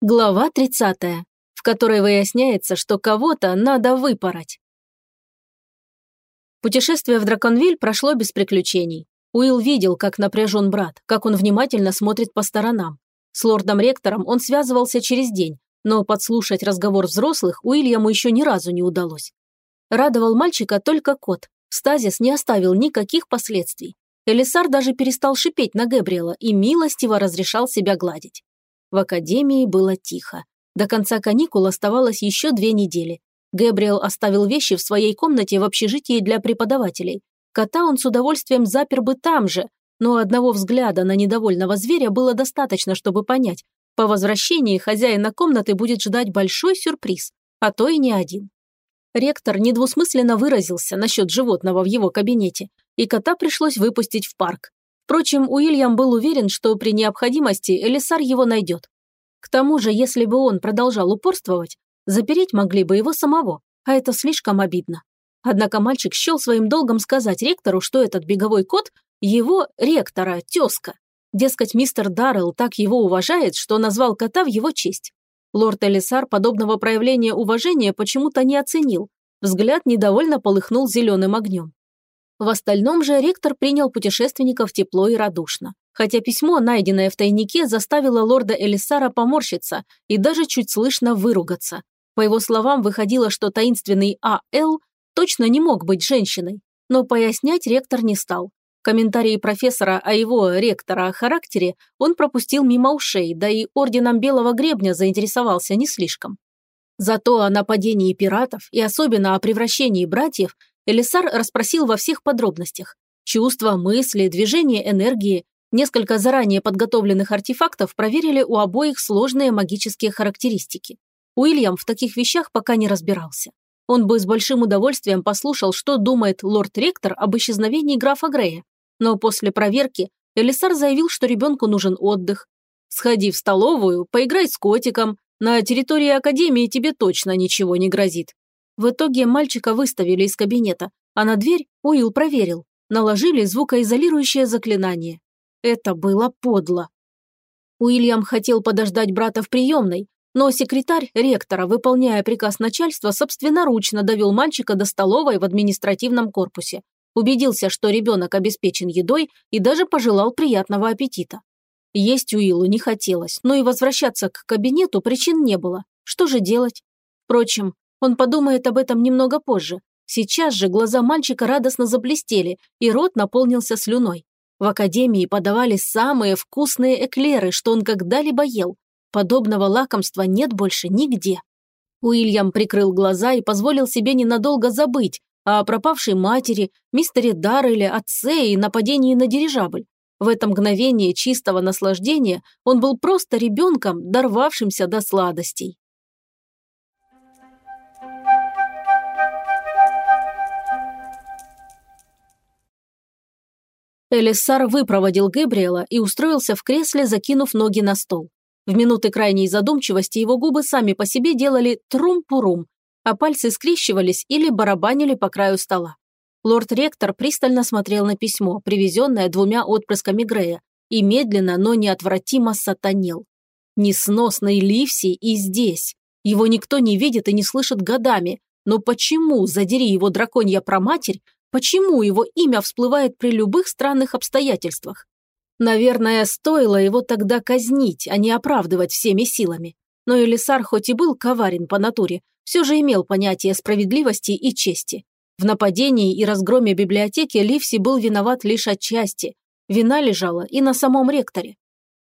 Глава 30, в которой выясняется, что кого-то надо выпороть. Путешествие в Драконвиль прошло без приключений. Уилл видел, как напряжен брат, как он внимательно смотрит по сторонам. С лордом-ректором он связывался через день, но подслушать разговор взрослых Уильяму еще ни разу не удалось. Радовал мальчика только кот. Стазис не оставил никаких последствий. Элисар даже перестал шипеть на Гэбриэла и милостиво разрешал себя гладить. В академии было тихо. До конца каникул оставалось еще две недели. Гэбриэл оставил вещи в своей комнате в общежитии для преподавателей. Кота он с удовольствием запер бы там же, но одного взгляда на недовольного зверя было достаточно, чтобы понять, по возвращении хозяина комнаты будет ждать большой сюрприз, а то и не один. Ректор недвусмысленно выразился насчет животного в его кабинете, и кота пришлось выпустить в парк. Впрочем, Уильям был уверен, что при необходимости Элисар его найдет. К тому же, если бы он продолжал упорствовать, запереть могли бы его самого, а это слишком обидно. Однако мальчик счел своим долгом сказать ректору, что этот беговой кот – его ректора, тезка. Дескать, мистер Даррелл так его уважает, что назвал кота в его честь. Лорд Элисар подобного проявления уважения почему-то не оценил. Взгляд недовольно полыхнул зеленым огнем. В остальном же ректор принял путешественников тепло и радушно. Хотя письмо, найденное в тайнике, заставило лорда Элисара поморщиться и даже чуть слышно выругаться. По его словам, выходило, что таинственный А.Л. точно не мог быть женщиной. Но пояснять ректор не стал. Комментарии профессора о его, ректора, характере он пропустил мимо ушей, да и орденом Белого Гребня заинтересовался не слишком. Зато о нападении пиратов и особенно о превращении братьев Элисар расспросил во всех подробностях. Чувства, мысли, движение энергии, несколько заранее подготовленных артефактов проверили у обоих сложные магические характеристики. Уильям в таких вещах пока не разбирался. Он бы с большим удовольствием послушал, что думает лорд-ректор об исчезновении графа Грея. Но после проверки Элисар заявил, что ребенку нужен отдых. «Сходи в столовую, поиграй с котиком. На территории Академии тебе точно ничего не грозит. В итоге мальчика выставили из кабинета, а на дверь Уилл проверил. Наложили звукоизолирующее заклинание. Это было подло. Уильям хотел подождать брата в приемной, но секретарь ректора, выполняя приказ начальства, собственноручно довел мальчика до столовой в административном корпусе. Убедился, что ребенок обеспечен едой и даже пожелал приятного аппетита. Есть Уиллу не хотелось, но и возвращаться к кабинету причин не было. Что же делать? Впрочем, он подумает об этом немного позже. Сейчас же глаза мальчика радостно заблестели, и рот наполнился слюной. В академии подавали самые вкусные эклеры, что он когда-либо ел. Подобного лакомства нет больше нигде. Уильям прикрыл глаза и позволил себе ненадолго забыть о пропавшей матери, мистере Дарреле, отце и нападении на дирижабль. В это мгновение чистого наслаждения он был просто ребенком, дорвавшимся до сладостей. Элиссар выпроводил Гэбриэла и устроился в кресле, закинув ноги на стол. В минуты крайней задумчивости его губы сами по себе делали трум-пурум, а пальцы скрещивались или барабанили по краю стола. Лорд-ректор пристально смотрел на письмо, привезенное двумя отпрысками Грея, и медленно, но неотвратимо сатанел. Несносный Ливси и здесь. Его никто не видит и не слышит годами. Но почему, задери его драконья проматерь, Почему его имя всплывает при любых странных обстоятельствах? Наверное, стоило его тогда казнить, а не оправдывать всеми силами. Но Элисар хоть и был коварен по натуре, все же имел понятие справедливости и чести. В нападении и разгроме библиотеки Ливси был виноват лишь отчасти. Вина лежала и на самом ректоре.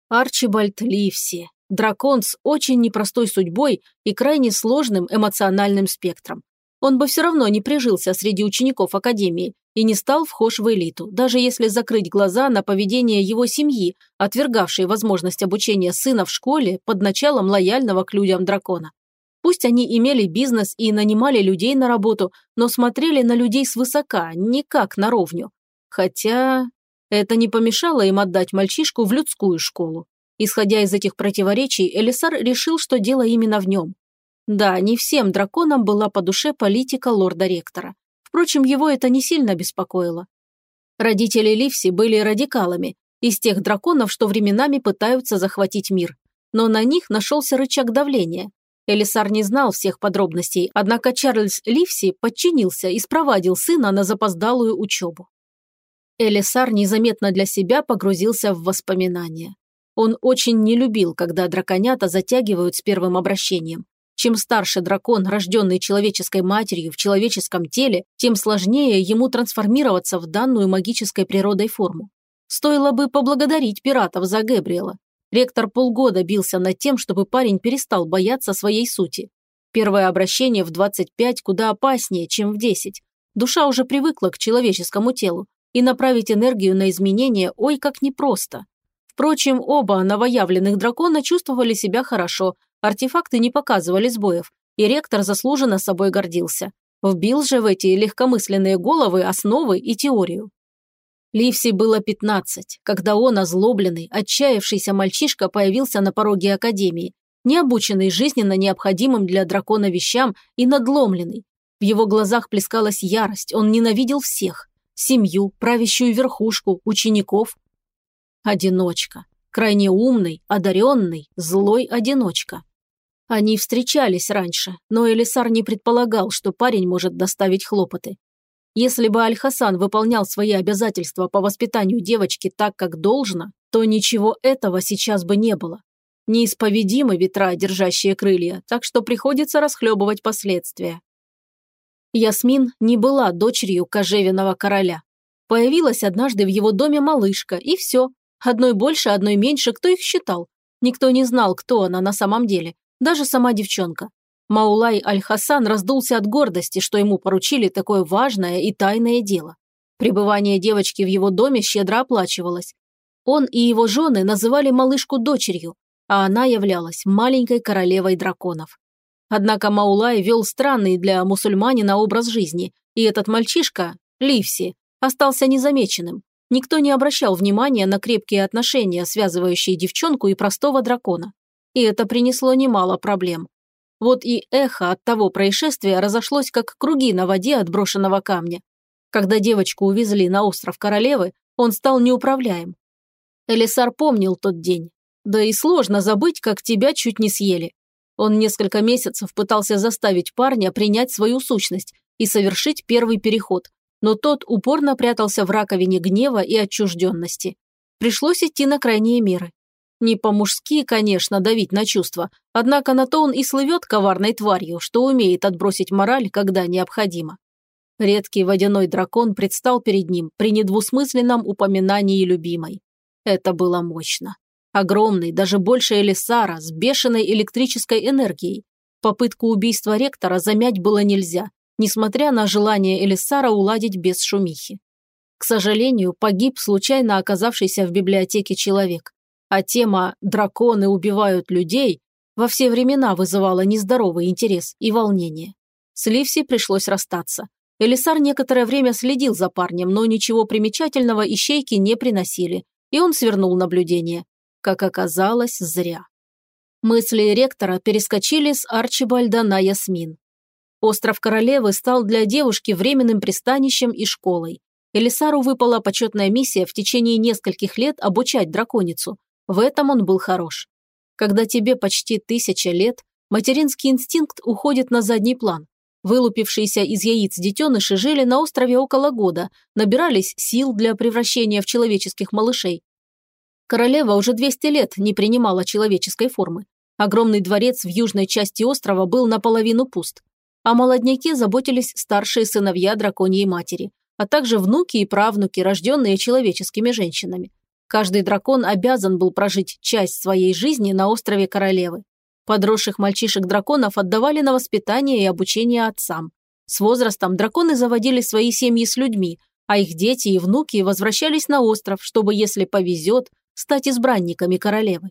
Арчибальд Ливси. Дракон с очень непростой судьбой и крайне сложным эмоциональным спектром он бы все равно не прижился среди учеников Академии и не стал вхож в элиту, даже если закрыть глаза на поведение его семьи, отвергавшей возможность обучения сына в школе под началом лояльного к людям дракона. Пусть они имели бизнес и нанимали людей на работу, но смотрели на людей свысока, не как на ровню. Хотя это не помешало им отдать мальчишку в людскую школу. Исходя из этих противоречий, Элисар решил, что дело именно в нем. Да, не всем драконам была по душе политика лорда-ректора. Впрочем, его это не сильно беспокоило. Родители Ливси были радикалами, из тех драконов, что временами пытаются захватить мир. но на них нашелся рычаг давления. Элисар не знал всех подробностей, однако Чарльз Ливси подчинился и спровадил сына на запоздалую учебу. Элисар незаметно для себя погрузился в воспоминания. Он очень не любил, когда драконята затягивают с первым обращением. Чем старше дракон, рожденный человеческой матерью в человеческом теле, тем сложнее ему трансформироваться в данную магической природой форму. Стоило бы поблагодарить пиратов за Гэбриэла. Ректор полгода бился над тем, чтобы парень перестал бояться своей сути. Первое обращение в 25 куда опаснее, чем в 10. Душа уже привыкла к человеческому телу, и направить энергию на изменения ой как непросто. Впрочем, оба новоявленных дракона чувствовали себя хорошо, Артефакты не показывали сбоев, и ректор заслуженно собой гордился. Вбил же в эти легкомысленные головы основы и теорию. Ливси было 15, когда он, озлобленный, отчаявшийся мальчишка, появился на пороге Академии, необученный жизненно необходимым для дракона вещам и надломленный. В его глазах плескалась ярость, он ненавидел всех – семью, правящую верхушку, учеников. Одиночка. Крайне умный, одаренный, злой одиночка. Они встречались раньше, но Элисар не предполагал, что парень может доставить хлопоты. Если бы Аль-Хасан выполнял свои обязательства по воспитанию девочки так, как должно, то ничего этого сейчас бы не было. Неисповедимы ветра, держащие крылья, так что приходится расхлебывать последствия. Ясмин не была дочерью кожевенного короля. Появилась однажды в его доме малышка, и все. Одной больше, одной меньше, кто их считал? Никто не знал, кто она на самом деле, даже сама девчонка. Маулай Аль-Хасан раздулся от гордости, что ему поручили такое важное и тайное дело. Пребывание девочки в его доме щедро оплачивалось. Он и его жены называли малышку дочерью, а она являлась маленькой королевой драконов. Однако Маулай вел странный для мусульманина образ жизни, и этот мальчишка, Ливси, остался незамеченным. Никто не обращал внимания на крепкие отношения, связывающие девчонку и простого дракона и это принесло немало проблем. Вот и эхо от того происшествия разошлось, как круги на воде от брошенного камня. Когда девочку увезли на остров Королевы, он стал неуправляем. Элисар помнил тот день. Да и сложно забыть, как тебя чуть не съели. Он несколько месяцев пытался заставить парня принять свою сущность и совершить первый переход, но тот упорно прятался в раковине гнева и отчужденности. Пришлось идти на крайние меры. Не по-мужски, конечно, давить на чувства, однако на то он и слывет коварной тварью, что умеет отбросить мораль, когда необходимо. Редкий водяной дракон предстал перед ним при недвусмысленном упоминании любимой. Это было мощно. Огромный, даже больше Элисара, с бешеной электрической энергией. Попытку убийства ректора замять было нельзя, несмотря на желание Элисара уладить без шумихи. К сожалению, погиб случайно оказавшийся в библиотеке человек а тема «драконы убивают людей» во все времена вызывала нездоровый интерес и волнение. С Ливси пришлось расстаться. Элисар некоторое время следил за парнем, но ничего примечательного ищейки не приносили, и он свернул наблюдение. Как оказалось, зря. Мысли ректора перескочили с Арчибальда на Ясмин. Остров Королевы стал для девушки временным пристанищем и школой. Элисару выпала почетная миссия в течение нескольких лет обучать драконицу, в этом он был хорош. Когда тебе почти тысяча лет, материнский инстинкт уходит на задний план. Вылупившиеся из яиц детеныши жили на острове около года, набирались сил для превращения в человеческих малышей. Королева уже 200 лет не принимала человеческой формы. Огромный дворец в южной части острова был наполовину пуст. О молодняке заботились старшие сыновья драконьей матери, а также внуки и правнуки, рожденные человеческими женщинами. Каждый дракон обязан был прожить часть своей жизни на острове Королевы. Подросших мальчишек-драконов отдавали на воспитание и обучение отцам. С возрастом драконы заводили свои семьи с людьми, а их дети и внуки возвращались на остров, чтобы, если повезет, стать избранниками королевы.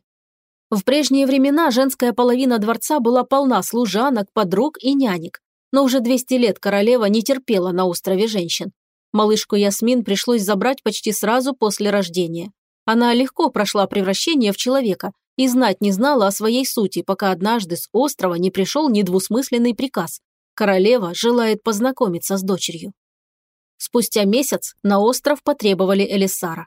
В прежние времена женская половина дворца была полна служанок, подруг и нянек, но уже 200 лет королева не терпела на острове женщин. Малышку Ясмин пришлось забрать почти сразу после рождения. Она легко прошла превращение в человека и знать не знала о своей сути, пока однажды с острова не пришел недвусмысленный приказ. Королева желает познакомиться с дочерью. Спустя месяц на остров потребовали Элисара.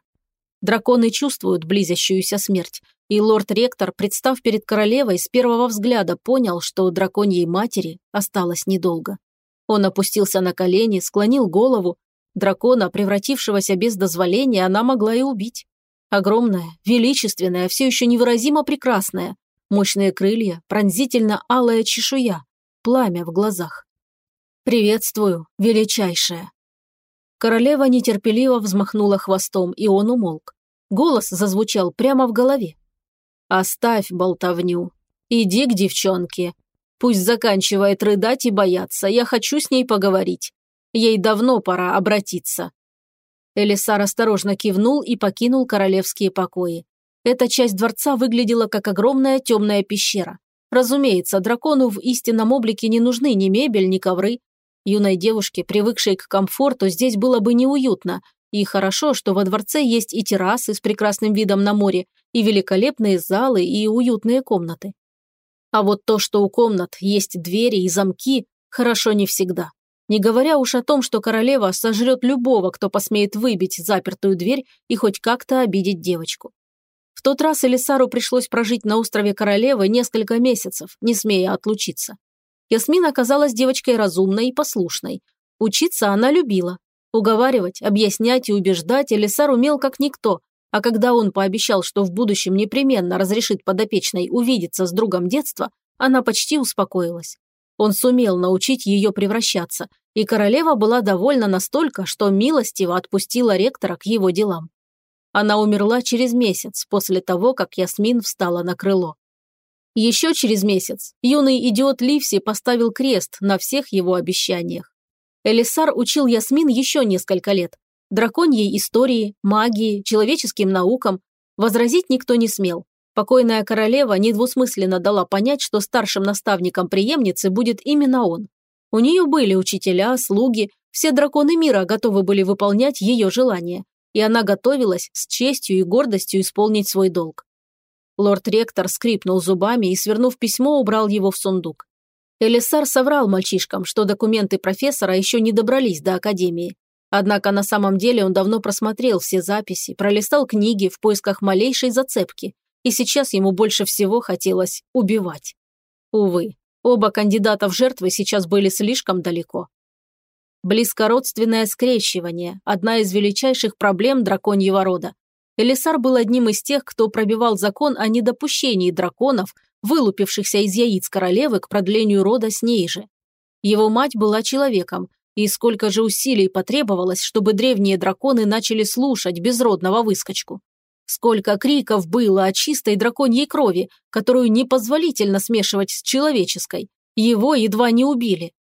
Драконы чувствуют близящуюся смерть. И лорд-ректор, представ перед королевой, с первого взгляда понял, что драконьей матери осталось недолго. Он опустился на колени, склонил голову. Дракона, превратившегося без дозволения, она могла и убить. Огромная, величественная, все еще невыразимо прекрасная. Мощные крылья, пронзительно алая чешуя, пламя в глазах. «Приветствую, величайшая!» Королева нетерпеливо взмахнула хвостом, и он умолк. Голос зазвучал прямо в голове. «Оставь болтовню. Иди к девчонке. Пусть заканчивает рыдать и бояться. Я хочу с ней поговорить. Ей давно пора обратиться». Элисар осторожно кивнул и покинул королевские покои. Эта часть дворца выглядела как огромная темная пещера. Разумеется, дракону в истинном облике не нужны ни мебель, ни ковры, Юной девушке, привыкшей к комфорту, здесь было бы неуютно. И хорошо, что во дворце есть и террасы с прекрасным видом на море, и великолепные залы, и уютные комнаты. А вот то, что у комнат есть двери и замки, хорошо не всегда. Не говоря уж о том, что королева сожрет любого, кто посмеет выбить запертую дверь и хоть как-то обидеть девочку. В тот раз Элисару пришлось прожить на острове королевы несколько месяцев, не смея отлучиться. Ясмин оказалась девочкой разумной и послушной. Учиться она любила. Уговаривать, объяснять и убеждать Элисар умел как никто, а когда он пообещал, что в будущем непременно разрешит подопечной увидеться с другом детства, она почти успокоилась. Он сумел научить ее превращаться, и королева была довольна настолько, что милостиво отпустила ректора к его делам. Она умерла через месяц после того, как Ясмин встала на крыло. Еще через месяц юный идиот Ливси поставил крест на всех его обещаниях. Элисар учил Ясмин еще несколько лет. Драконьей истории, магии, человеческим наукам. Возразить никто не смел. Покойная королева недвусмысленно дала понять, что старшим наставником преемницы будет именно он. У нее были учителя, слуги, все драконы мира готовы были выполнять ее желания, и она готовилась с честью и гордостью исполнить свой долг. Лорд-ректор скрипнул зубами и, свернув письмо, убрал его в сундук. Элисар соврал мальчишкам, что документы профессора еще не добрались до академии. Однако на самом деле он давно просмотрел все записи, пролистал книги в поисках малейшей зацепки, и сейчас ему больше всего хотелось убивать. Увы, оба кандидата в жертвы сейчас были слишком далеко. Близкородственное скрещивание – одна из величайших проблем драконьего рода. Элисар был одним из тех, кто пробивал закон о недопущении драконов, вылупившихся из яиц королевы к продлению рода с ней же. Его мать была человеком, и сколько же усилий потребовалось, чтобы древние драконы начали слушать безродного выскочку. Сколько криков было о чистой драконьей крови, которую непозволительно смешивать с человеческой. Его едва не убили.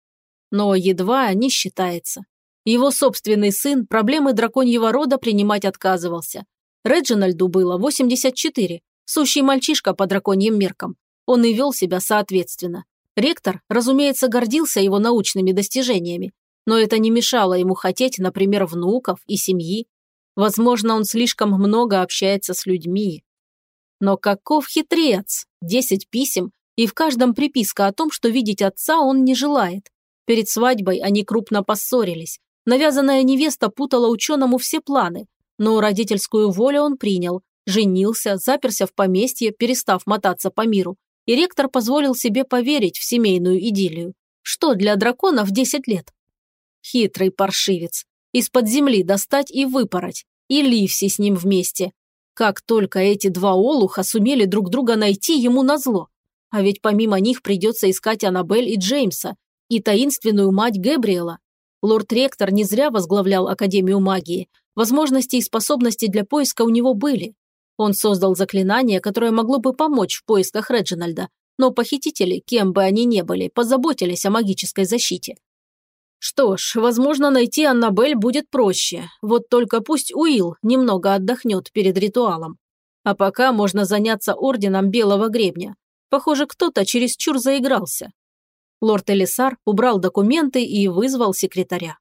Но едва не считается. Его собственный сын проблемы драконьего рода принимать отказывался, Реджинальду было 84, сущий мальчишка по драконьим меркам. Он и вел себя соответственно. Ректор, разумеется, гордился его научными достижениями, но это не мешало ему хотеть, например, внуков и семьи. Возможно, он слишком много общается с людьми. Но каков хитрец! Десять писем, и в каждом приписка о том, что видеть отца он не желает. Перед свадьбой они крупно поссорились. Навязанная невеста путала ученому все планы, но родительскую волю он принял, женился, заперся в поместье, перестав мотаться по миру, и ректор позволил себе поверить в семейную идиллию. Что для дракона в 10 лет? Хитрый паршивец. Из-под земли достать и выпороть. И Ливси с ним вместе. Как только эти два олуха сумели друг друга найти ему назло. А ведь помимо них придется искать Аннабель и Джеймса, и таинственную мать Гэбриэла. Лорд-ректор не зря возглавлял Академию магии, Возможности и способности для поиска у него были. Он создал заклинание, которое могло бы помочь в поисках Реджинальда, но похитители, кем бы они ни были, позаботились о магической защите. Что ж, возможно, найти Аннабель будет проще, вот только пусть Уилл немного отдохнет перед ритуалом. А пока можно заняться орденом Белого Гребня. Похоже, кто-то чересчур заигрался. Лорд Элисар убрал документы и вызвал секретаря.